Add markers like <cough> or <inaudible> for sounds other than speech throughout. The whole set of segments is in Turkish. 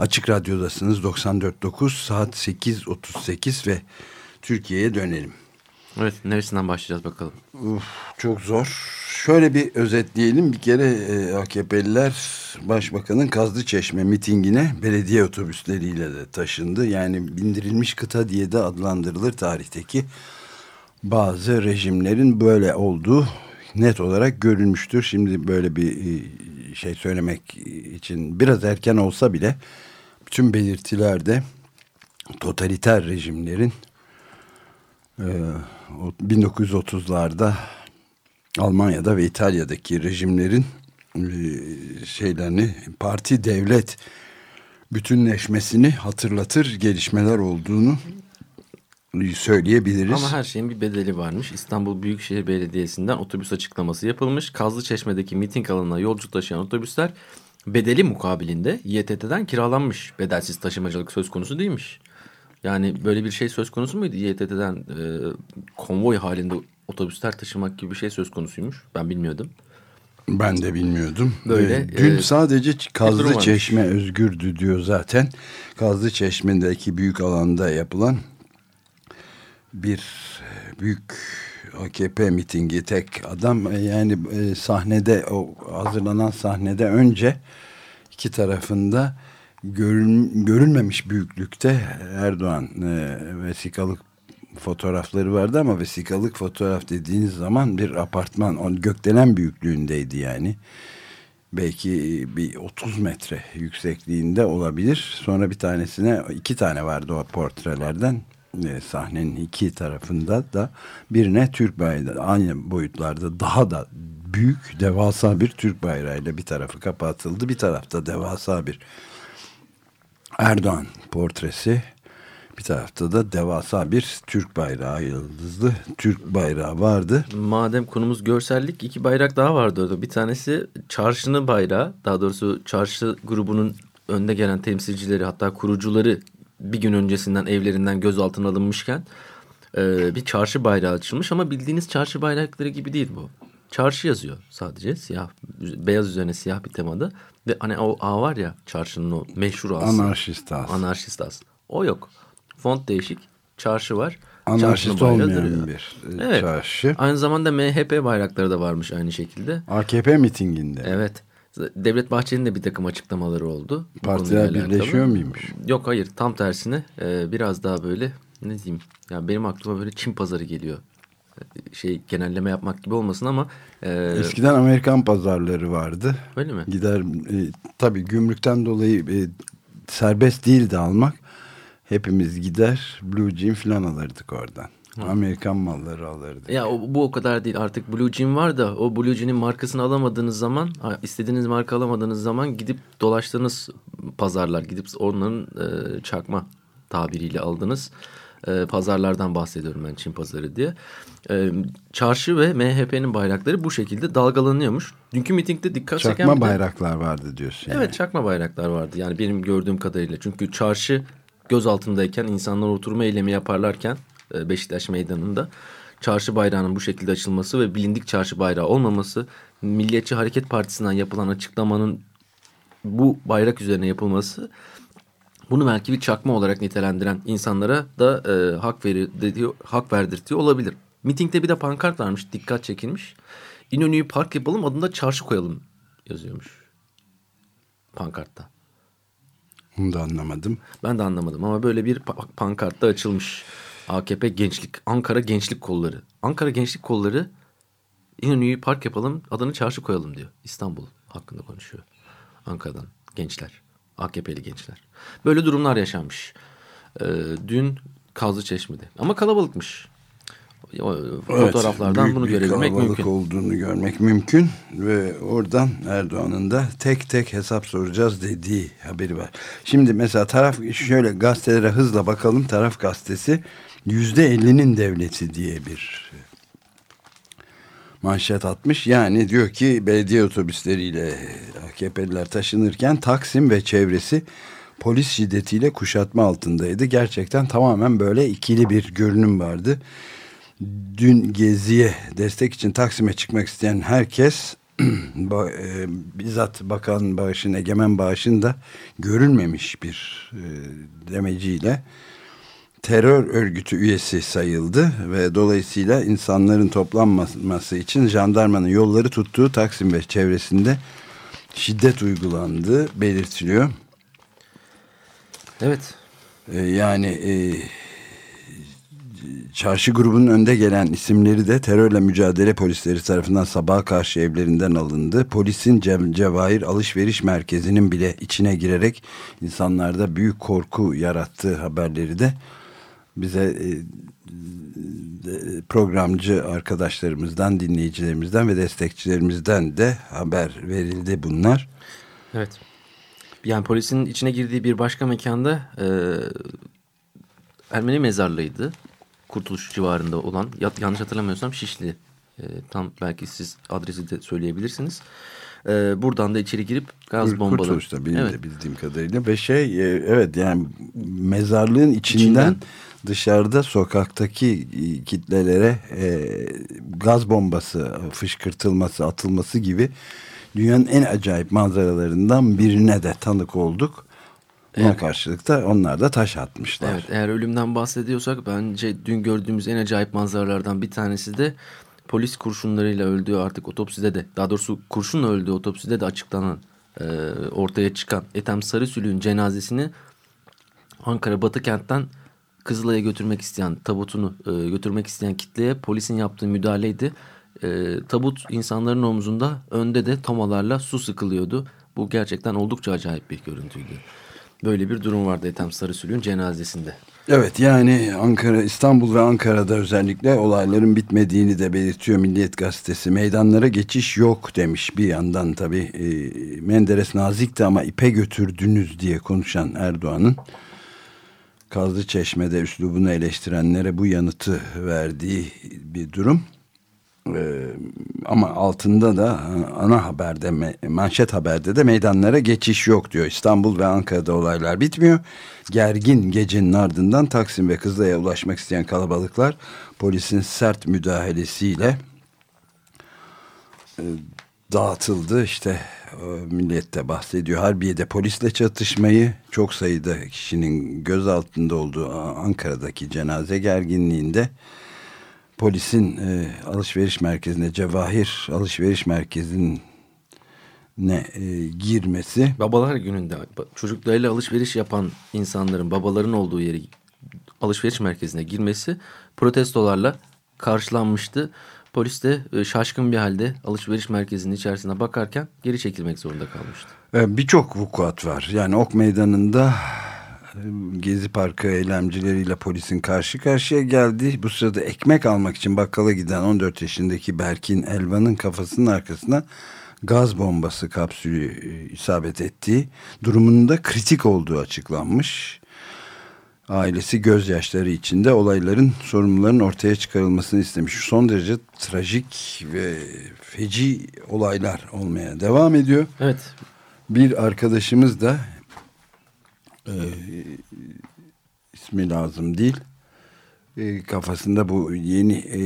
Açık Radyo'dasınız 94.9 saat 8.38 ve Türkiye'ye dönelim. Evet neresinden başlayacağız bakalım. Uf, çok zor. Şöyle bir özetleyelim. Bir kere e, AKP'liler Başbakan'ın Kazlı Çeşme mitingine belediye otobüsleriyle de taşındı. Yani bindirilmiş kıta diye de adlandırılır tarihteki bazı rejimlerin böyle olduğu net olarak görülmüştür. Şimdi böyle bir e, şey söylemek için biraz erken olsa bile bütün belirtilerde totaliter rejimlerin 1930'larda e, Almanya'da ve İtalya'daki rejimlerin e, şeylerini parti devlet bütünleşmesini hatırlatır gelişmeler olduğunu söyleyebiliriz. Ama her şeyin bir bedeli varmış. İstanbul Büyükşehir Belediyesi'nden otobüs açıklaması yapılmış. Kazlı Çeşme'deki miting alanına yolcu taşıyan otobüsler bedeli mukabilinde İETT'den kiralanmış. Bedelsiz taşımacılık söz konusu değilmiş. Yani böyle bir şey söz konusu muydu? İETT'den e, konvoy halinde otobüsler taşımak gibi bir şey söz konusuymuş. Ben bilmiyordum. Ben de bilmiyordum. Böyle, ee, Dün e, sadece Kazlı Çeşme özgürdü diyor zaten. Kazlı Çeşme'deki büyük alanda yapılan bir büyük AKP mitingi tek adam yani e, sahnede o hazırlanan sahnede önce iki tarafında görün, görülmemiş büyüklükte Erdoğan e, vesikalık fotoğrafları vardı ama vesikalık fotoğraf dediğiniz zaman bir apartman on gökdelen büyüklüğündeydi yani. Belki bir 30 metre yüksekliğinde olabilir. Sonra bir tanesine iki tane vardı o portrelerden e, sahnenin iki tarafında da birine Türk bayrağı aynı boyutlarda daha da büyük devasa bir Türk bayrağıyla bir tarafı kapatıldı. Bir tarafta devasa bir Erdoğan portresi bir tarafta da devasa bir Türk bayrağı yıldızlı Türk bayrağı vardı. Madem konumuz görsellik iki bayrak daha vardı orada. Bir tanesi çarşının bayrağı daha doğrusu çarşı grubunun önde gelen temsilcileri hatta kurucuları bir gün öncesinden evlerinden gözaltına alınmışken e, bir çarşı bayrağı açılmış ama bildiğiniz çarşı bayrakları gibi değil bu. Çarşı yazıyor sadece siyah beyaz üzerine siyah bir temada ve hani o A var ya çarşının o meşhur A'sı. Anarşist A'sı. Anarşist A'sı. O yok. Font değişik. Çarşı var. Anarşist olmayan duruyor. bir e, evet. çarşı. Aynı zamanda MHP bayrakları da varmış aynı şekilde. AKP mitinginde. Evet. Devlet Bahçeli'nin de bir takım açıklamaları oldu. Partiler birleşiyor muymuş? Yok hayır tam tersine e, biraz daha böyle ne diyeyim ya benim aklıma böyle Çin pazarı geliyor. Şey genelleme yapmak gibi olmasın ama. E, Eskiden Amerikan pazarları vardı. Öyle mi? Gider e, tabii gümrükten dolayı e, serbest değildi almak. Hepimiz gider Blue Jean falan alırdık oradan. Amerikan malları alırdı. Ya o, bu o kadar değil. Artık Blue Jean var da o Blue Jean'in markasını alamadığınız zaman, istediğiniz marka alamadığınız zaman gidip dolaştığınız pazarlar, gidip onların e, çakma tabiriyle aldınız. E, pazarlardan bahsediyorum ben Çin pazarı diye. E, çarşı ve MHP'nin bayrakları bu şekilde dalgalanıyormuş. Dünkü mitingde dikkat çakma çeken... Çakma bayraklar vardı diyorsun. Evet yani. çakma bayraklar vardı. Yani benim gördüğüm kadarıyla. Çünkü çarşı göz altındayken insanlar oturma eylemi yaparlarken Beşiktaş Meydanı'nda çarşı bayrağının bu şekilde açılması ve bilindik çarşı bayrağı olmaması, Milliyetçi Hareket Partisi'nden yapılan açıklamanın bu bayrak üzerine yapılması bunu belki bir çakma olarak nitelendiren insanlara da e, hak, verir, hak verdirtiyor olabilir. Mitingde bir de pankart varmış, dikkat çekilmiş. İnönü'yü park yapalım adında çarşı koyalım yazıyormuş pankartta. Bunu da anlamadım. Ben de anlamadım ama böyle bir pankartta açılmış. AKP Gençlik, Ankara Gençlik Kolları. Ankara Gençlik Kolları İnönü'yü park yapalım, adını çarşı koyalım diyor. İstanbul hakkında konuşuyor. Ankara'dan gençler, AKP'li gençler. Böyle durumlar yaşanmış. Ee, dün Kazlı Çeşme'de. Ama kalabalıkmış. Fotoğraflardan evet, bunu görebilmek mümkün. olduğunu görmek mümkün ve oradan Erdoğan'ın da tek tek hesap soracağız dediği haberi var. Şimdi mesela taraf şöyle gazetelere hızla bakalım. Taraf gazetesi yüzde ellinin devleti diye bir manşet atmış. Yani diyor ki belediye otobüsleriyle AKP'liler taşınırken Taksim ve çevresi polis şiddetiyle kuşatma altındaydı. Gerçekten tamamen böyle ikili bir görünüm vardı. Dün geziye destek için Taksim'e çıkmak isteyen herkes <clears throat> e, bizzat Bakan Bağış'ın, Egemen Bağış'ın da görülmemiş bir e, demeciyle terör örgütü üyesi sayıldı ve dolayısıyla insanların toplanması için jandarmanın yolları tuttuğu Taksim ve çevresinde şiddet uygulandığı belirtiliyor. Evet. Ee, yani e, çarşı grubunun önde gelen isimleri de terörle mücadele polisleri tarafından sabaha karşı evlerinden alındı. Polisin Cev Cevahir alışveriş merkezinin bile içine girerek insanlarda büyük korku yarattığı haberleri de bize e, programcı arkadaşlarımızdan, dinleyicilerimizden ve destekçilerimizden de haber verildi bunlar. Evet. Yani polisin içine girdiği bir başka mekanda e, Ermeni mezarlığıydı. Kurtuluş civarında olan, yanlış hatırlamıyorsam Şişli. E, tam belki siz adresi de söyleyebilirsiniz. E, buradan da içeri girip gaz bombaları. Kurtuluş'ta benim evet. de bildiğim kadarıyla. Ve şey e, evet yani mezarlığın içinden, içinden dışarıda sokaktaki e, kitlelere e, gaz bombası fışkırtılması atılması gibi dünyanın en acayip manzaralarından birine de tanık olduk. Buna evet. karşılık da onlar da taş atmışlar. Evet, eğer ölümden bahsediyorsak bence dün gördüğümüz en acayip manzaralardan bir tanesi de polis kurşunlarıyla öldüğü artık otopside de daha doğrusu kurşunla öldüğü otopside de açıklanan e, ortaya çıkan Ethem Sarısülü'nün cenazesini Ankara Batı kentten Kızılay'a götürmek isteyen tabutunu e, götürmek isteyen kitleye polisin yaptığı müdahaleydi. E, tabut insanların omzunda önde de tomalarla su sıkılıyordu. Bu gerçekten oldukça acayip bir görüntüydü. Böyle bir durum vardı Ethem Sarısülü'nün cenazesinde. Evet yani Ankara, İstanbul ve Ankara'da özellikle olayların bitmediğini de belirtiyor Milliyet Gazetesi. Meydanlara geçiş yok demiş bir yandan tabii e, Menderes nazikti ama ipe götürdünüz diye konuşan Erdoğan'ın Kazlı üslubunu eleştirenlere bu yanıtı verdiği bir durum. Ee, ama altında da ana haberde manşet haberde de meydanlara geçiş yok diyor. İstanbul ve Ankara'da olaylar bitmiyor. Gergin gecenin ardından Taksim ve Kızılay'a ulaşmak isteyen kalabalıklar polisin sert müdahalesiyle e, dağıtıldı. İşte milliyette bahsediyor. Harbiye'de polisle çatışmayı çok sayıda kişinin gözaltında olduğu Ankara'daki cenaze gerginliğinde polisin e, alışveriş merkezine Cevahir alışveriş merkezinin ne e, girmesi. Babalar gününde çocuklarıyla alışveriş yapan insanların babaların olduğu yeri alışveriş merkezine girmesi protestolarla karşılanmıştı. Polis de e, şaşkın bir halde alışveriş merkezinin içerisine bakarken geri çekilmek zorunda kalmıştı. E, birçok vukuat var. Yani Ok Meydanı'nda Gezi Parkı eylemcileriyle polisin karşı karşıya geldi. Bu sırada ekmek almak için bakkala giden 14 yaşındaki Berkin Elvan'ın kafasının arkasına gaz bombası kapsülü isabet ettiği durumunda kritik olduğu açıklanmış ailesi gözyaşları içinde olayların sorumluların ortaya çıkarılmasını istemiş. Son derece trajik ve feci olaylar olmaya devam ediyor. Evet. Bir arkadaşımız da e, ismi lazım değil. E, kafasında bu yeni e,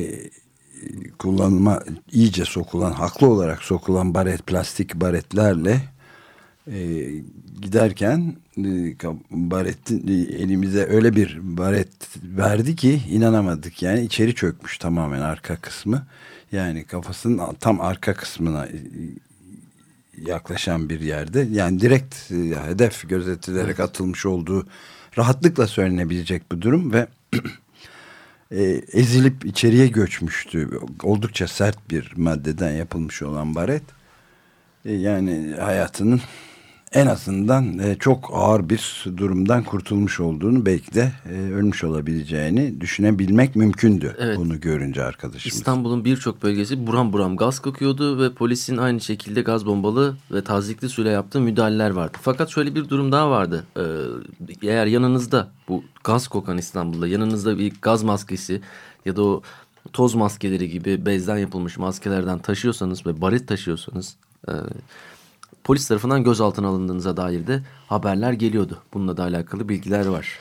kullanıma iyice sokulan, haklı olarak sokulan baret, plastik baretlerle e, giderken e, baret e, elimize öyle bir baret verdi ki inanamadık yani içeri çökmüş tamamen arka kısmı yani kafasının tam arka kısmına e, yaklaşan bir yerde yani direkt hedef gözetilerek evet. atılmış olduğu rahatlıkla söylenebilecek bu durum ve <clears throat> ezilip içeriye göçmüştü oldukça sert bir maddeden yapılmış olan baret yani hayatının en azından e, çok ağır bir durumdan kurtulmuş olduğunu belki de e, ölmüş olabileceğini düşünebilmek mümkündü evet. bunu görünce arkadaşımız. İstanbul'un birçok bölgesi buram buram gaz kokuyordu ve polisin aynı şekilde gaz bombalı ve tazikli suyla yaptığı müdahaleler vardı. Fakat şöyle bir durum daha vardı. Ee, eğer yanınızda bu gaz kokan İstanbul'da yanınızda bir gaz maskesi ya da o toz maskeleri gibi bezden yapılmış maskelerden taşıyorsanız ve barit taşıyorsanız... E, polis tarafından gözaltına alındığınıza dair de haberler geliyordu. Bununla da alakalı bilgiler var.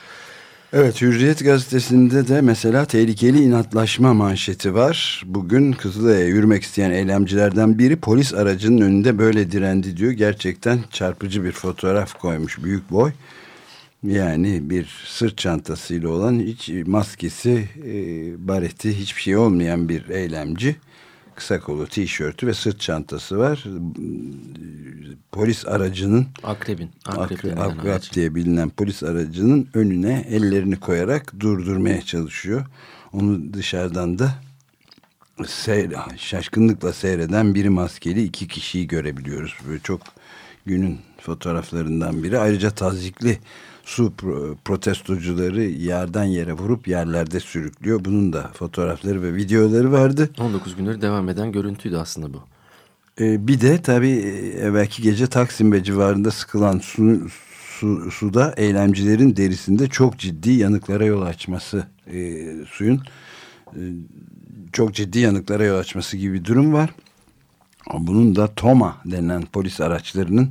Evet Hürriyet gazetesinde de mesela tehlikeli inatlaşma manşeti var. Bugün Kızılay'a yürümek isteyen eylemcilerden biri polis aracının önünde böyle direndi diyor. Gerçekten çarpıcı bir fotoğraf koymuş büyük boy. Yani bir sırt çantasıyla olan hiç maskesi, e, bareti hiçbir şey olmayan bir eylemci. Kısa kolu tişörtü ve sırt çantası var. Polis aracının akrebin, akrep, akrep diye bilinen polis aracının önüne ellerini koyarak durdurmaya çalışıyor. Onu dışarıdan da seyre, şaşkınlıkla seyreden biri maskeli iki kişiyi görebiliyoruz. Böyle çok günün fotoğraflarından biri. Ayrıca tazikli su protestocuları yerden yere vurup yerlerde sürüklüyor. Bunun da fotoğrafları ve videoları vardı. 19 gündür devam eden görüntüydü aslında bu. Ee, bir de tabii evvelki gece Taksim ve civarında sıkılan su, su, suda eylemcilerin derisinde çok ciddi yanıklara yol açması e, suyun e, çok ciddi yanıklara yol açması gibi bir durum var. Bunun da TOMA denen polis araçlarının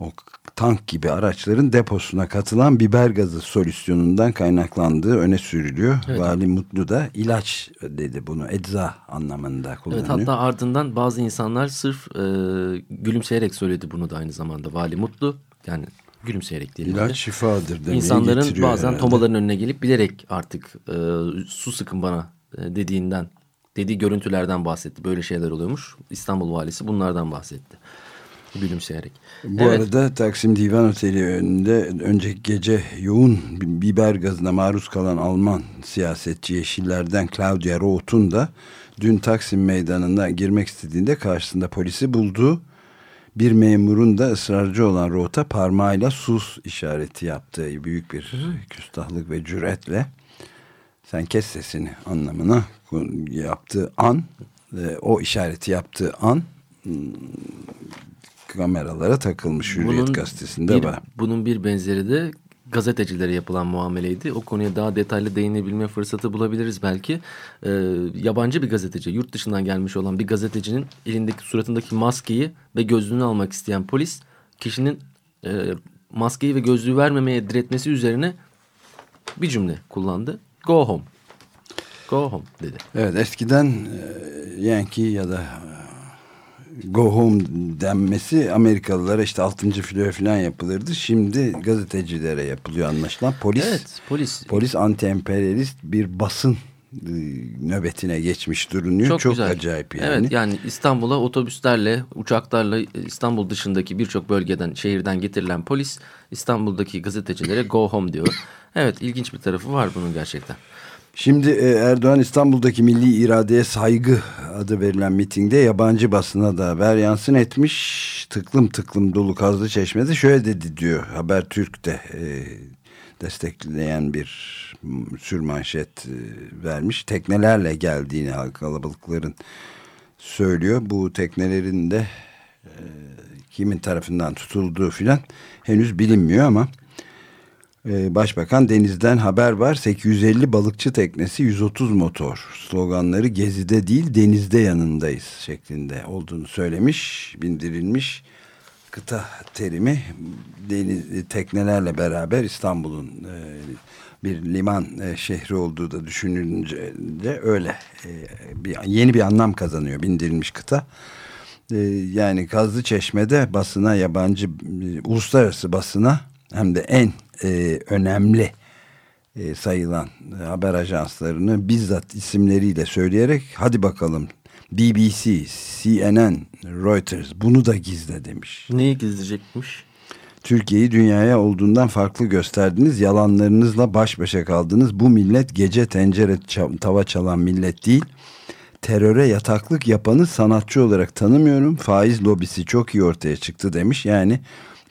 o tank gibi araçların deposuna katılan biber gazı solüsyonundan kaynaklandığı öne sürülüyor. Evet. Vali Mutlu da ilaç dedi bunu ecza anlamında kullanıyor. Evet hatta ardından bazı insanlar sırf e, gülümseyerek söyledi bunu da aynı zamanda Vali Mutlu yani gülümseyerek diyelim. İlaç şifadır demeye İnsanların bazen herhalde. tomaların önüne gelip bilerek artık e, su sıkın bana e, dediğinden dediği görüntülerden bahsetti. Böyle şeyler oluyormuş. İstanbul valisi bunlardan bahsetti. Gülümseyerek. Bu evet. arada Taksim Divan Oteli önünde önceki gece yoğun biber gazına maruz kalan Alman siyasetçi Yeşillerden Claudia Roth'un da dün Taksim Meydanı'na girmek istediğinde karşısında polisi bulduğu bir memurun da ısrarcı olan Roth'a parmağıyla sus işareti yaptığı büyük bir küstahlık ve cüretle sen kes sesini anlamına yaptığı an o işareti yaptığı an kameralara takılmış Hürriyet bunun gazetesinde bir, var. Bunun bir benzeri de gazetecilere yapılan muameleydi. O konuya daha detaylı değinebilme fırsatı bulabiliriz belki. Ee, yabancı bir gazeteci, yurt dışından gelmiş olan bir gazetecinin elindeki suratındaki maskeyi ve gözlüğünü almak isteyen polis kişinin e, maskeyi ve gözlüğü vermemeye diretmesi üzerine bir cümle kullandı. Go home. Go home dedi. Evet eskiden e, Yankee ya da go home denmesi Amerikalılara işte 6. filo falan yapılırdı. Şimdi gazetecilere yapılıyor anlaşılan. Polis, evet, polis. polis anti-emperyalist bir basın e, nöbetine geçmiş durunuyor. Çok, Çok güzel. acayip yani. Evet yani İstanbul'a otobüslerle, uçaklarla İstanbul dışındaki birçok bölgeden, şehirden getirilen polis İstanbul'daki gazetecilere go home diyor. Evet ilginç bir tarafı var bunun gerçekten. Şimdi e, Erdoğan İstanbul'daki milli iradeye saygı adı verilen mitingde yabancı basına da haber yansın etmiş. Tıklım tıklım dolu kazlı çeşmede şöyle dedi diyor Habertürk'te e, destekleyen bir sürmanşet e, vermiş. Teknelerle geldiğini kalabalıkların söylüyor. Bu teknelerin de e, kimin tarafından tutulduğu filan henüz bilinmiyor ama Başbakan denizden haber var. 850 balıkçı teknesi 130 motor. Sloganları gezide değil denizde yanındayız şeklinde olduğunu söylemiş bindirilmiş kıta terimi. Deniz, teknelerle beraber İstanbul'un e, bir liman e, şehri olduğu da düşünülünce de öyle e, bir, yeni bir anlam kazanıyor bindirilmiş kıta. E, yani Kazlı Çeşme'de basına yabancı e, uluslararası basına hem de en e, önemli e, sayılan e, haber ajanslarını bizzat isimleriyle söyleyerek hadi bakalım BBC, CNN, Reuters bunu da gizle demiş. Neyi gizleyecekmiş? Türkiye'yi dünyaya olduğundan farklı gösterdiniz. Yalanlarınızla baş başa kaldınız. Bu millet gece tencere tava çalan millet değil. Teröre yataklık yapanı sanatçı olarak tanımıyorum. Faiz lobisi çok iyi ortaya çıktı demiş. Yani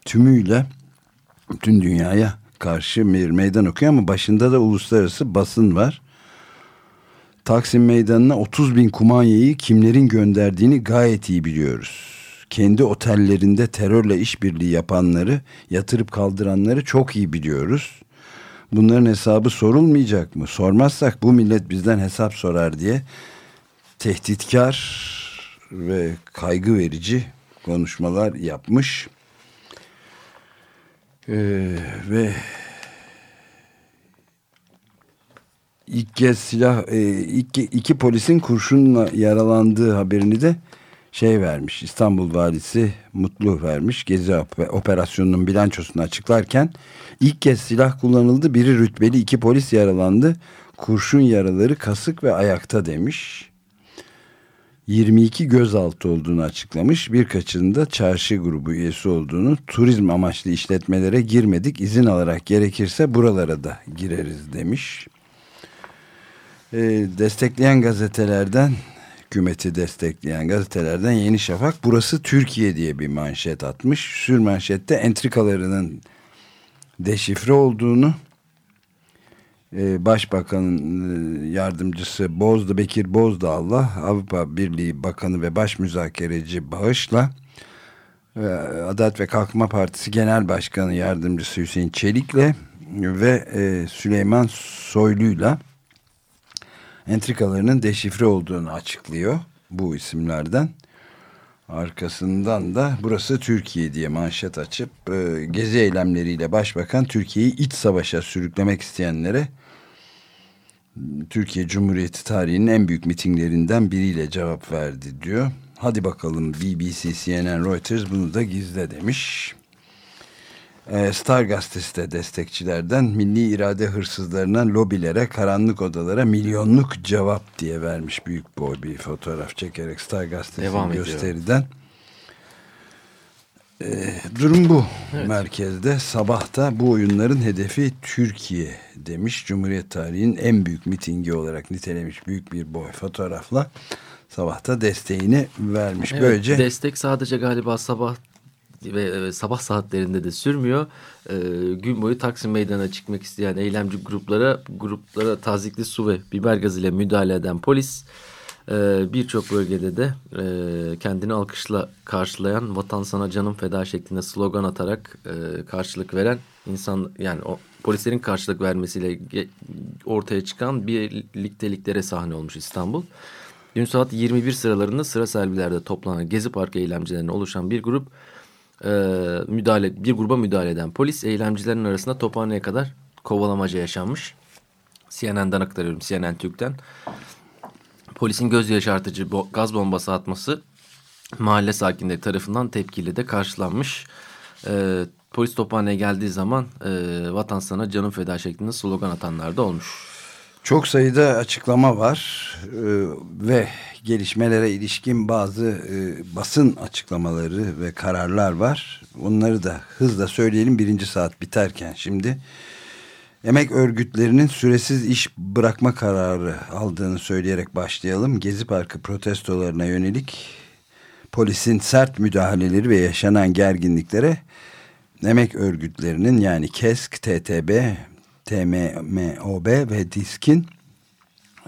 tümüyle tüm dünyaya karşı bir meydan okuyor ama başında da uluslararası basın var. Taksim Meydanı'na 30 bin kumanyayı kimlerin gönderdiğini gayet iyi biliyoruz. Kendi otellerinde terörle işbirliği yapanları, yatırıp kaldıranları çok iyi biliyoruz. Bunların hesabı sorulmayacak mı? Sormazsak bu millet bizden hesap sorar diye tehditkar ve kaygı verici konuşmalar yapmış. Ee, ve ilk kez silah e, iki, iki polisin kurşunla yaralandığı haberini de şey vermiş İstanbul valisi Mutlu vermiş. Gezi operasyonunun bilançosunu açıklarken ilk kez silah kullanıldı biri rütbeli iki polis yaralandı. Kurşun yaraları kasık ve ayakta demiş 22 gözaltı olduğunu açıklamış. Birkaçının da çarşı grubu üyesi olduğunu, turizm amaçlı işletmelere girmedik, izin alarak gerekirse buralara da gireriz demiş. E, destekleyen gazetelerden, hükümeti destekleyen gazetelerden Yeni Şafak, burası Türkiye diye bir manşet atmış. Sür manşette entrikalarının deşifre olduğunu, ee, Başbakanın e, yardımcısı Bozda Bekir Bozdağ'la Avrupa Birliği Bakanı ve Baş Müzakereci Bağış'la e, Adalet ve Kalkınma Partisi Genel Başkanı Yardımcısı Hüseyin Çelik'le ve e, Süleyman Soylu'yla entrikalarının deşifre olduğunu açıklıyor bu isimlerden. Arkasından da burası Türkiye diye manşet açıp gezi eylemleriyle başbakan Türkiye'yi iç savaşa sürüklemek isteyenlere Türkiye Cumhuriyeti tarihinin en büyük mitinglerinden biriyle cevap verdi diyor. Hadi bakalım BBC, CNN, Reuters bunu da gizle demiş. Ee, Star gazetesi de destekçilerden milli irade hırsızlarına, lobilere, karanlık odalara milyonluk cevap diye vermiş büyük boy bir fotoğraf çekerek Star gazetesi gösteriden. Ediyor. Ee, durum bu evet. merkezde. Sabahta bu oyunların hedefi Türkiye demiş. Cumhuriyet tarihinin en büyük mitingi olarak nitelemiş büyük bir boy fotoğrafla sabahta desteğini vermiş. Evet, Böylece destek sadece galiba sabah ve sabah saatlerinde de sürmüyor. E, gün boyu Taksim Meydanı'na çıkmak isteyen eylemci gruplara gruplara tazikli su ve biber gazıyla müdahale eden polis ee, Birçok bölgede de e, kendini alkışla karşılayan vatan sana canım feda şeklinde slogan atarak e, karşılık veren insan yani o polislerin karşılık vermesiyle ortaya çıkan bir likteliklere sahne olmuş İstanbul. Dün saat 21 sıralarında sıra servilerde toplanan Gezi Parkı eylemcilerine oluşan bir grup e, müdahale bir gruba müdahale eden polis eylemcilerin arasında tophaneye kadar kovalamaca yaşanmış. CNN'den aktarıyorum CNN Türk'ten polisin göz yaşartıcı gaz bombası atması mahalle sakinleri tarafından tepkiyle de karşılanmış. E, polis tophaneye geldiği zaman e, vatan sana canım feda şeklinde slogan atanlar da olmuş. Çok sayıda açıklama var e, ve gelişmelere ilişkin bazı e, basın açıklamaları ve kararlar var. Onları da hızla söyleyelim birinci saat biterken şimdi. Emek örgütlerinin süresiz iş bırakma kararı aldığını söyleyerek başlayalım. Gezi Parkı protestolarına yönelik polisin sert müdahaleleri ve yaşanan gerginliklere emek örgütlerinin yani KESK, TTB, TMMOB ve DİSK'in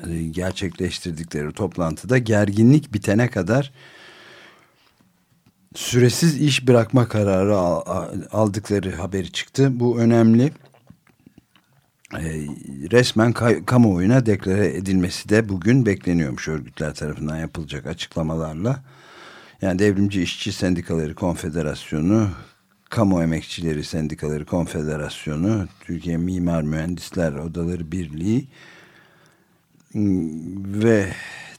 e, gerçekleştirdikleri toplantıda gerginlik bitene kadar süresiz iş bırakma kararı aldıkları haberi çıktı. Bu önemli resmen kamuoyuna deklare edilmesi de bugün bekleniyormuş örgütler tarafından yapılacak açıklamalarla. Yani Devrimci İşçi Sendikaları Konfederasyonu, Kamu Emekçileri Sendikaları Konfederasyonu, Türkiye Mimar Mühendisler Odaları Birliği ve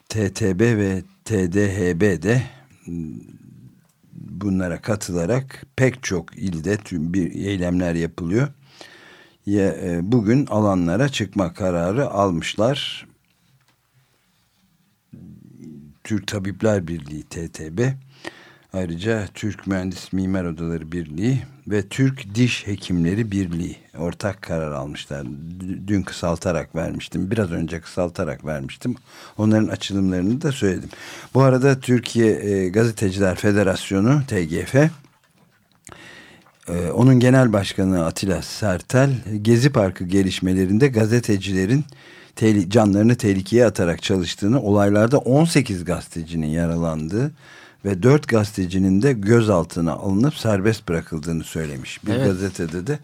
TTB ve TDHB de bunlara katılarak pek çok ilde tüm bir eylemler yapılıyor. E, bugün alanlara çıkma kararı almışlar. Türk Tabipler Birliği TTB ayrıca Türk Mühendis Mimar Odaları Birliği ve Türk Diş Hekimleri Birliği ortak karar almışlar. Dün kısaltarak vermiştim. Biraz önce kısaltarak vermiştim. Onların açılımlarını da söyledim. Bu arada Türkiye e, Gazeteciler Federasyonu TGF ee, onun genel başkanı Atilla Sertel Gezi Parkı gelişmelerinde gazetecilerin te canlarını tehlikeye atarak çalıştığını olaylarda 18 gazetecinin yaralandığı ve 4 gazetecinin de gözaltına alınıp serbest bırakıldığını söylemiş. Bir evet. gazetede de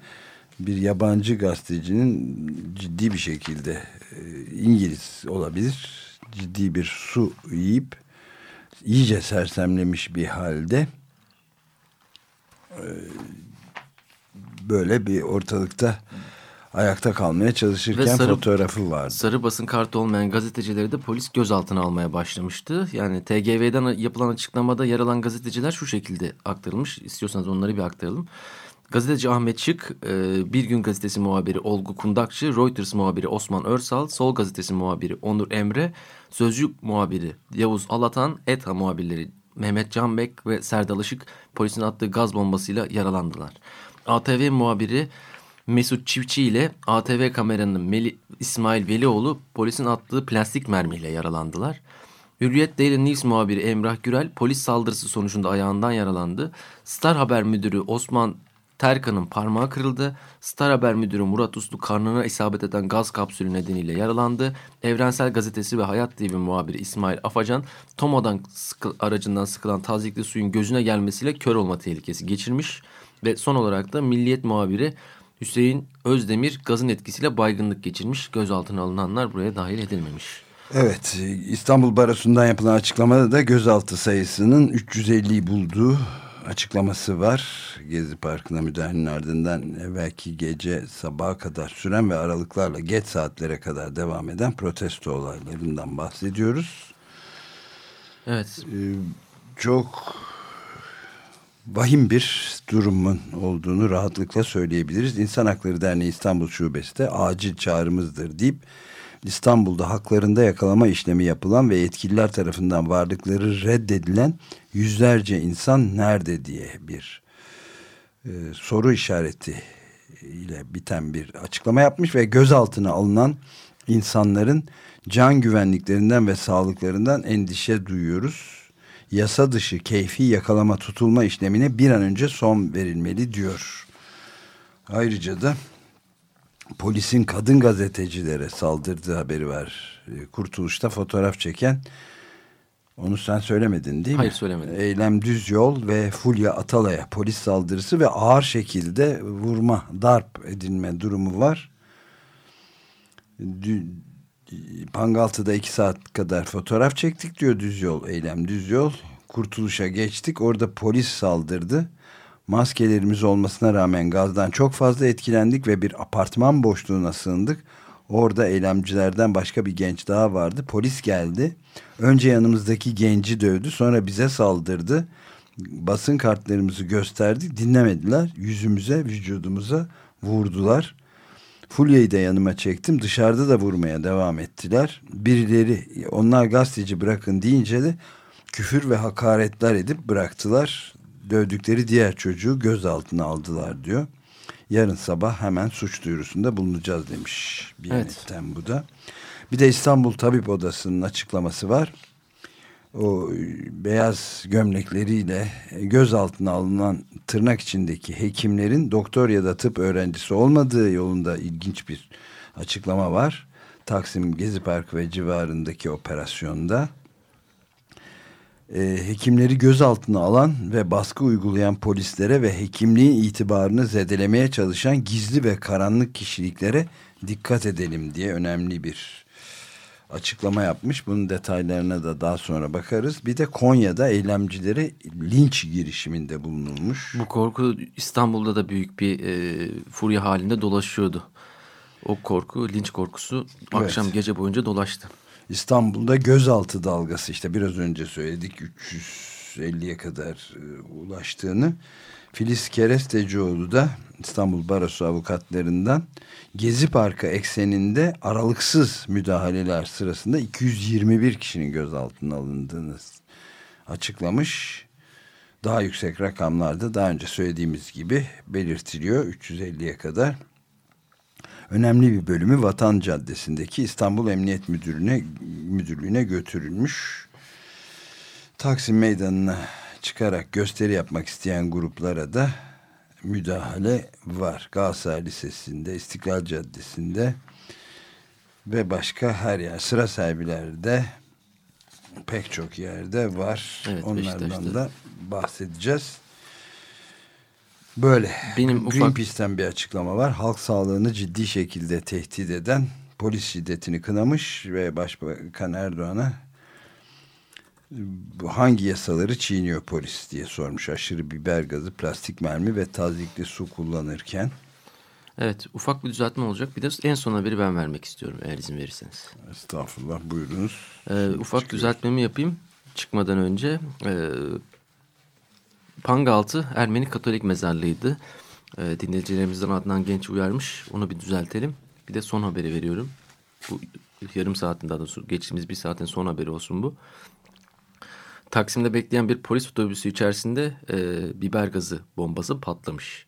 bir yabancı gazetecinin ciddi bir şekilde e, İngiliz olabilir ciddi bir su yiyip iyice sersemlemiş bir halde e, böyle bir ortalıkta ayakta kalmaya çalışırken sarı, fotoğrafı vardı. Sarı basın kartı olmayan gazetecileri de polis gözaltına almaya başlamıştı. Yani TGV'den yapılan açıklamada yer alan gazeteciler şu şekilde aktarılmış. İstiyorsanız onları bir aktaralım. Gazeteci Ahmet Şık, e, Bir Gün Gazetesi muhabiri Olgu Kundakçı, Reuters muhabiri Osman Örsal, Sol Gazetesi muhabiri Onur Emre, Sözcük muhabiri Yavuz Alatan, ETA muhabirleri Mehmet Canbek ve Serdal Işık polisin attığı gaz bombasıyla yaralandılar. ATV muhabiri Mesut Çiftçi ile ATV kameranın Meli, İsmail Velioğlu polisin attığı plastik mermiyle yaralandılar. Hürriyet Daily News muhabiri Emrah Gürel polis saldırısı sonucunda ayağından yaralandı. Star Haber müdürü Osman Terkan'ın parmağı kırıldı. Star Haber müdürü Murat Uslu karnına isabet eden gaz kapsülü nedeniyle yaralandı. Evrensel Gazetesi ve Hayat TV muhabiri İsmail Afacan, Tomo'dan sıkı, aracından sıkılan tazikli suyun gözüne gelmesiyle kör olma tehlikesi geçirmiş. Ve son olarak da Milliyet muhabiri Hüseyin Özdemir gazın etkisiyle baygınlık geçirmiş. Gözaltına alınanlar buraya dahil edilmemiş. Evet İstanbul Barosu'ndan yapılan açıklamada da gözaltı sayısının 350'yi bulduğu açıklaması var. Gezi Parkı'na müdahalenin ardından belki gece sabaha kadar süren ve aralıklarla geç saatlere kadar devam eden protesto olaylarından bahsediyoruz. Evet. Ee, çok vahim bir durumun olduğunu rahatlıkla söyleyebiliriz. İnsan Hakları Derneği İstanbul Şubesi de acil çağrımızdır deyip İstanbul'da haklarında yakalama işlemi yapılan ve yetkililer tarafından varlıkları reddedilen yüzlerce insan nerede diye bir e, soru işareti ile biten bir açıklama yapmış ve gözaltına alınan insanların can güvenliklerinden ve sağlıklarından endişe duyuyoruz. Yasa dışı keyfi yakalama tutulma işlemine bir an önce son verilmeli diyor. Ayrıca da polisin kadın gazetecilere saldırdığı haberi var. Ee, Kurtuluş'ta fotoğraf çeken onu sen söylemedin değil mi? Hayır söylemedim. Eylem Düz Yol ve Fulya Atalay'a polis saldırısı ve ağır şekilde vurma, darp edilme durumu var. Pangaltı'da iki saat kadar fotoğraf çektik diyor Düz Yol, Eylem Düz Yol. Kurtuluş'a geçtik. Orada polis saldırdı. Maskelerimiz olmasına rağmen gazdan çok fazla etkilendik ve bir apartman boşluğuna sığındık. Orada eylemcilerden başka bir genç daha vardı. Polis geldi. Önce yanımızdaki genci dövdü. Sonra bize saldırdı. Basın kartlarımızı gösterdik. Dinlemediler. Yüzümüze, vücudumuza vurdular. Fulya'yı da yanıma çektim. Dışarıda da vurmaya devam ettiler. Birileri onlar gazeteci bırakın deyince de küfür ve hakaretler edip bıraktılar dövdükleri diğer çocuğu gözaltına aldılar diyor. Yarın sabah hemen suç duyurusunda bulunacağız demiş. Bir evet. bu da. Bir de İstanbul Tabip Odası'nın açıklaması var. O beyaz gömlekleriyle gözaltına alınan tırnak içindeki hekimlerin doktor ya da tıp öğrencisi olmadığı yolunda ilginç bir açıklama var. Taksim Gezi Parkı ve civarındaki operasyonda e, hekimleri gözaltına alan ve baskı uygulayan polislere ve hekimliğin itibarını zedelemeye çalışan gizli ve karanlık kişiliklere dikkat edelim diye önemli bir açıklama yapmış. Bunun detaylarına da daha sonra bakarız. Bir de Konya'da eylemcileri linç girişiminde bulunulmuş. Bu korku İstanbul'da da büyük bir e, furya halinde dolaşıyordu. O korku, linç korkusu evet. akşam gece boyunca dolaştı. İstanbul'da gözaltı dalgası işte biraz önce söyledik 350'ye kadar e, ulaştığını. Filiz Kerestecioğlu da İstanbul Barosu avukatlarından Gezi Parkı ekseninde aralıksız müdahaleler sırasında 221 kişinin gözaltına alındığını açıklamış. Daha yüksek rakamlarda daha önce söylediğimiz gibi belirtiliyor 350'ye kadar önemli bir bölümü Vatan Caddesi'ndeki İstanbul Emniyet Müdürlüğü'ne müdürlüğüne götürülmüş. Taksim Meydanı'na çıkarak gösteri yapmak isteyen gruplara da müdahale var. Galatasaray Lisesi'nde, İstiklal Caddesi'nde ve başka her yer sıra sahibilerde pek çok yerde var. Evet, Onlardan da bahsedeceğiz. Böyle. Benim Greenpeace'ten ufak... bir açıklama var. Halk sağlığını ciddi şekilde tehdit eden polis şiddetini kınamış ve Başbakan Erdoğan'a hangi yasaları çiğniyor polis diye sormuş. Aşırı biber gazı, plastik mermi ve tazikli su kullanırken. Evet ufak bir düzeltme olacak. Bir de en son haberi ben vermek istiyorum eğer izin verirseniz. Estağfurullah buyurunuz. Ee, ufak çıkıyor. düzeltmemi yapayım çıkmadan önce. E, Pangaltı Ermeni Katolik mezarlığıydı. E, dinleyicilerimizden Adnan Genç uyarmış. Onu bir düzeltelim. Bir de son haberi veriyorum. Bu yarım saatin daha doğrusu geçtiğimiz bir saatin son haberi olsun bu. Taksim'de bekleyen bir polis otobüsü içerisinde e, biber gazı bombası patlamış.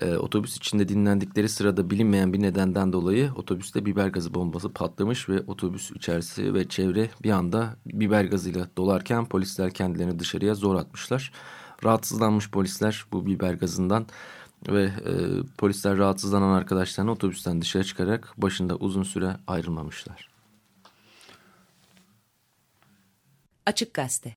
E, otobüs içinde dinlendikleri sırada bilinmeyen bir nedenden dolayı otobüste biber gazı bombası patlamış ve otobüs içerisi ve çevre bir anda biber gazıyla dolarken polisler kendilerini dışarıya zor atmışlar. Rahatsızlanmış polisler bu biber gazından ve e, polisler rahatsızlanan arkadaşlarını otobüsten dışarı çıkarak başında uzun süre ayrılmamışlar. Açık Gazete